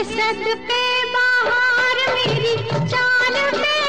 के सद पे बाहर मेरी चाल पे